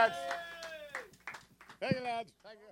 lads. Thank you, lads. Thank you.